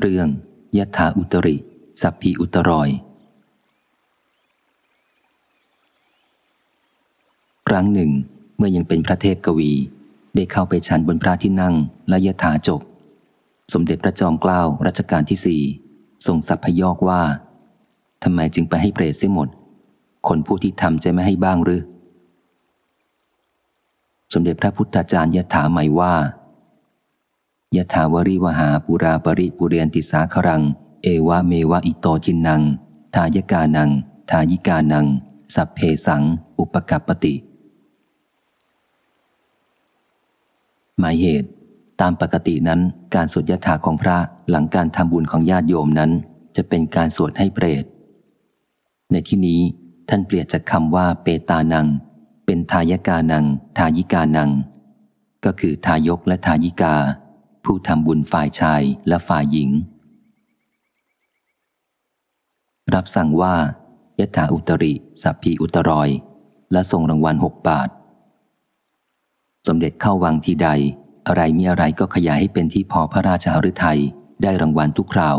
เรื่องยถาอุตริ สัพพีอุตรอย ครั้งหนึ่ง เมื่อยังเป็นพระเทพกวี ได้เข้าไปฉันบนพระที่นั่งและยถาจบ สมเด็จพระจอมเกล้ารัชกาลที่สี่ทรงสัพพยอกว่าทำไมจึงไปให้เปรตเสียหมด คนผู้ที่ทำจะไม่ให้บ้างหรือ สมเด็จพระพุทธาจารย์ยถาหม่ว่า ยถาวริวหาปุราปริปุเรียนติสาครัง เอวะเมวะอิโตทินนัง ทายกานัง ทายิกานัง สัพเพสัง อุปกัปปติ หมายเหตุ ตามปกตินั้นการสวดยถาของพระหลังการทำบุญของญาติโยมนั้น จะเป็นการสวดให้เปรต ในที่นี้ท่านเปลี่ยนจากคำว่าเปตานัง เป็นทายกานัง ทายิกานัง ก็คือทายกและทายิกา ผู้ทำบุญฝ่ายชายและฝ่ายหญิง รับสั่งว่ายถาอุตริ สัพพีอุตรอย และส่งรางวัลหกบาท สมเด็จเข้าวังทีใด อะไรมีอะไรก็ขยายให้เป็นที่พอพระราชาฤทัยได้รางวัลทุกคราว